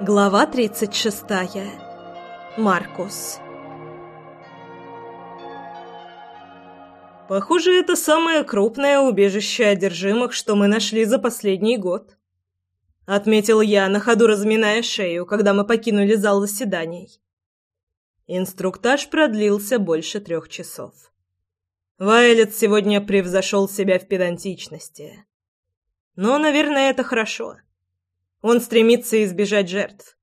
Глава 36. Маркус. Похоже, это самое крупное убежище одержимых, что мы нашли за последний год. Отметил я, на ходу разминая шею, когда мы покинули зал заседаний. Инструктаж продлился больше трех часов. Вайлет сегодня превзошел себя в педантичности. Но, наверное, это хорошо. Он стремится избежать жертв.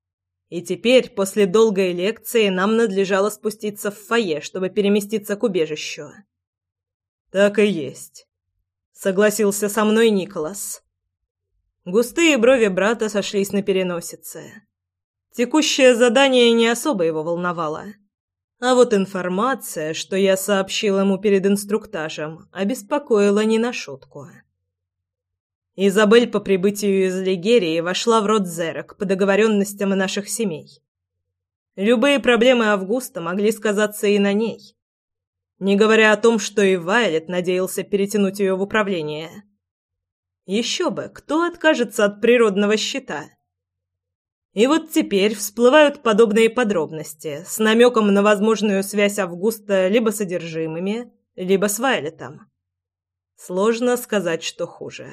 И теперь, после долгой лекции, нам надлежало спуститься в фойе, чтобы переместиться к убежищу. Так и есть. Согласился со мной Николас. Густые брови брата сошлись на переносице. Текущее задание не особо его волновало. А вот информация, что я сообщил ему перед инструктажем, обеспокоила не на шутку. Изабель по прибытию из Лигерии вошла в род Зерок по договоренностям наших семей. Любые проблемы Августа могли сказаться и на ней. Не говоря о том, что и Вайлет надеялся перетянуть ее в управление. Еще бы, кто откажется от природного щита? И вот теперь всплывают подобные подробности с намеком на возможную связь Августа либо с содержимыми, либо с Вайлетом. Сложно сказать, что хуже.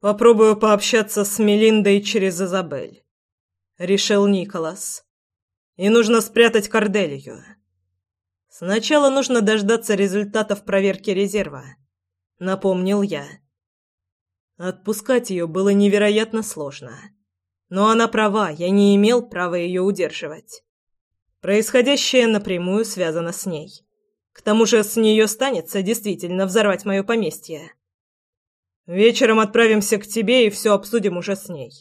Попробую пообщаться с Мелиндой через Изабель, решил Николас. И нужно спрятать Корделию. Сначала нужно дождаться результатов проверки резерва, напомнил я. Отпускать ее было невероятно сложно. Но она права, я не имел права ее удерживать. Происходящее напрямую связано с ней. К тому же с нее станется действительно взорвать мое поместье. Вечером отправимся к тебе и все обсудим уже с ней.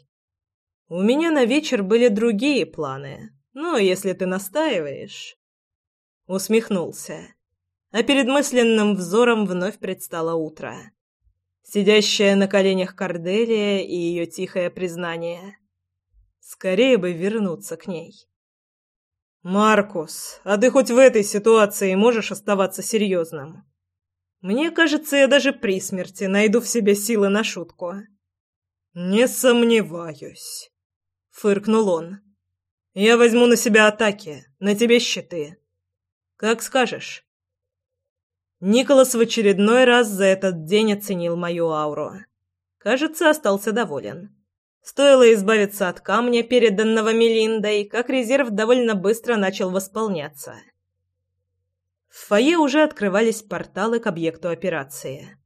У меня на вечер были другие планы, но если ты настаиваешь...» Усмехнулся, а перед мысленным взором вновь предстало утро. Сидящая на коленях Корделия и ее тихое признание. Скорее бы вернуться к ней. «Маркус, а ты хоть в этой ситуации можешь оставаться серьезным?» Мне кажется, я даже при смерти найду в себе силы на шутку. Не сомневаюсь, фыркнул он. Я возьму на себя атаки, на тебе щиты. Как скажешь. Николас в очередной раз за этот день оценил мою ауру. Кажется, остался доволен. Стоило избавиться от камня, переданного Мелиндой, как резерв довольно быстро начал восполняться. В фойе уже открывались порталы к объекту операции.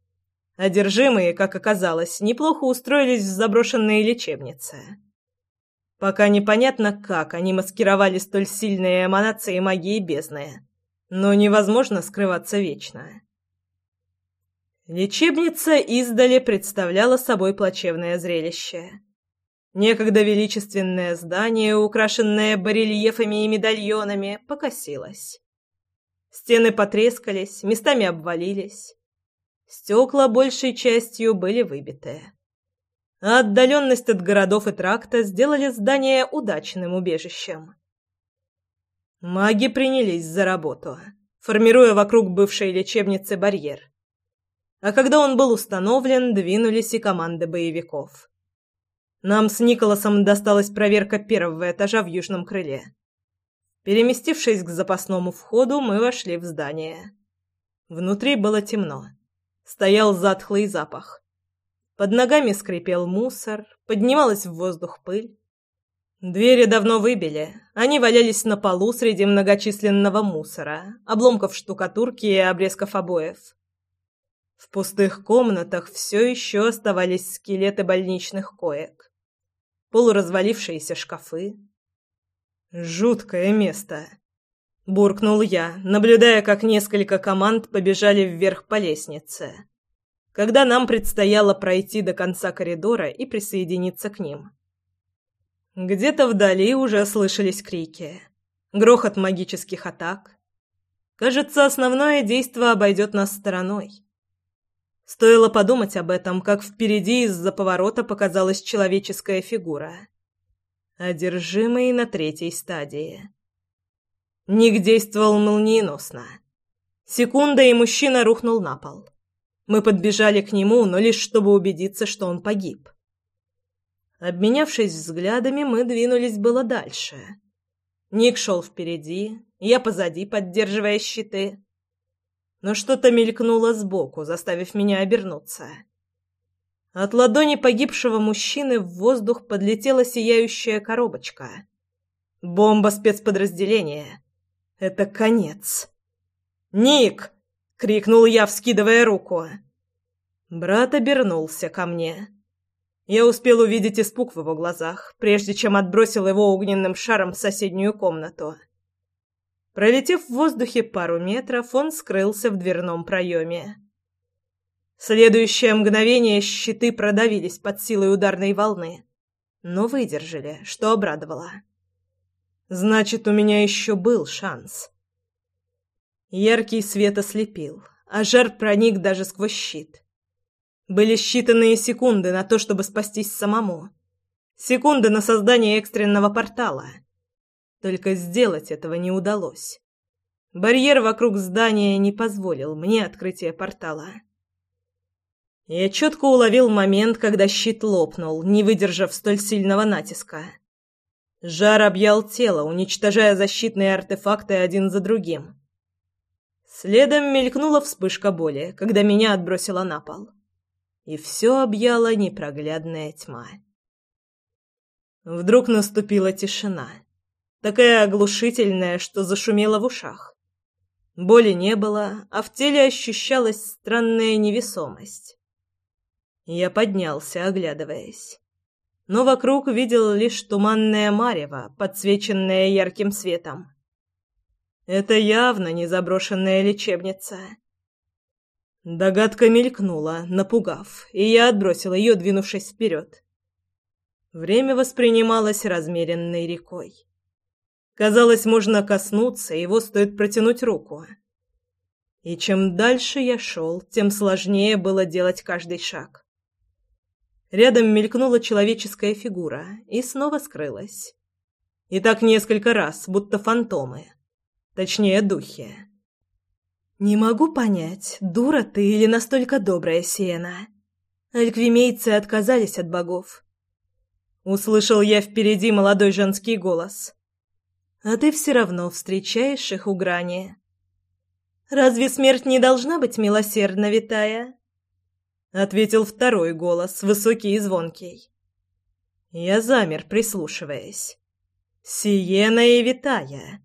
Одержимые, как оказалось, неплохо устроились в заброшенные лечебницы. Пока непонятно, как они маскировали столь сильные эманации магии бездны, но невозможно скрываться вечно. Лечебница издали представляла собой плачевное зрелище. Некогда величественное здание, украшенное барельефами и медальонами, покосилось. Стены потрескались, местами обвалились. Стекла большей частью были выбиты. А отдаленность от городов и тракта сделали здание удачным убежищем. Маги принялись за работу, формируя вокруг бывшей лечебницы барьер. А когда он был установлен, двинулись и команды боевиков. Нам с Николасом досталась проверка первого этажа в южном крыле. Переместившись к запасному входу, мы вошли в здание. Внутри было темно. Стоял затхлый запах. Под ногами скрипел мусор, поднималась в воздух пыль. Двери давно выбили. Они валялись на полу среди многочисленного мусора, обломков штукатурки и обрезков обоев. В пустых комнатах все еще оставались скелеты больничных коек, полуразвалившиеся шкафы, Жуткое место. Буркнул я, наблюдая, как несколько команд побежали вверх по лестнице. Когда нам предстояло пройти до конца коридора и присоединиться к ним. Где-то вдали уже слышались крики. Грохот магических атак. Кажется, основное действо обойдет нас стороной. Стоило подумать об этом, как впереди из-за поворота показалась человеческая фигура одержимый на третьей стадии. Ник действовал молниеносно. Секунда, и мужчина рухнул на пол. Мы подбежали к нему, но лишь чтобы убедиться, что он погиб. Обменявшись взглядами, мы двинулись было дальше. Ник шел впереди, я позади, поддерживая щиты. Но что-то мелькнуло сбоку, заставив меня обернуться. От ладони погибшего мужчины в воздух подлетела сияющая коробочка. Бомба спецподразделения. Это конец. «Ник!» — крикнул я, вскидывая руку. Брат обернулся ко мне. Я успел увидеть испуг в его глазах, прежде чем отбросил его огненным шаром в соседнюю комнату. Пролетев в воздухе пару метров, он скрылся в дверном проеме. Следующее мгновение щиты продавились под силой ударной волны, но выдержали, что обрадовало. Значит, у меня еще был шанс. Яркий свет ослепил, а жар проник даже сквозь щит. Были считанные секунды на то, чтобы спастись самому. Секунды на создание экстренного портала. Только сделать этого не удалось. Барьер вокруг здания не позволил мне открытия портала. Я четко уловил момент, когда щит лопнул, не выдержав столь сильного натиска. Жар объял тело, уничтожая защитные артефакты один за другим. Следом мелькнула вспышка боли, когда меня отбросило на пол и все объяла непроглядная тьма. Вдруг наступила тишина, такая оглушительная, что зашумела в ушах. Боли не было, а в теле ощущалась странная невесомость. Я поднялся, оглядываясь. Но вокруг видел лишь туманное марево, подсвеченное ярким светом. Это явно не заброшенная лечебница. Догадка мелькнула, напугав, и я отбросил ее, двинувшись вперед. Время воспринималось размеренной рекой. Казалось, можно коснуться, его стоит протянуть руку. И чем дальше я шел, тем сложнее было делать каждый шаг. Рядом мелькнула человеческая фигура и снова скрылась. И так несколько раз, будто фантомы. Точнее, духи. «Не могу понять, дура ты или настолько добрая Сиена. Альквимейцы отказались от богов». Услышал я впереди молодой женский голос. «А ты все равно встречаешь их у грани». «Разве смерть не должна быть милосердна, Витая?» Ответил второй голос, высокий и звонкий. Я замер, прислушиваясь. «Сиена и Витая,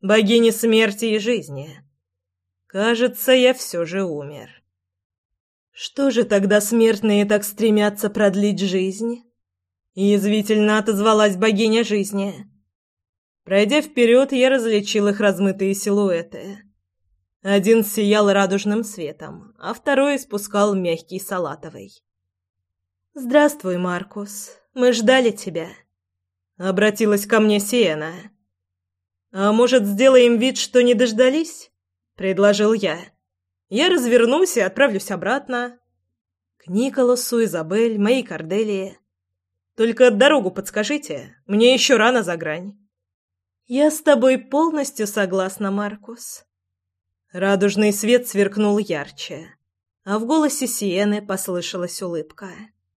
богини смерти и жизни». Кажется, я все же умер. Что же тогда смертные так стремятся продлить жизнь? Язвительно отозвалась богиня жизни. Пройдя вперед, я различил их размытые силуэты. Один сиял радужным светом, а второй испускал мягкий салатовый. «Здравствуй, Маркус. Мы ждали тебя», — обратилась ко мне Сиена. «А может, сделаем вид, что не дождались?» предложил я. Я развернусь и отправлюсь обратно. К Николасу, Изабель, моей Корделии. Только дорогу подскажите, мне еще рано за грань. Я с тобой полностью согласна, Маркус. Радужный свет сверкнул ярче, а в голосе Сиены послышалась улыбка.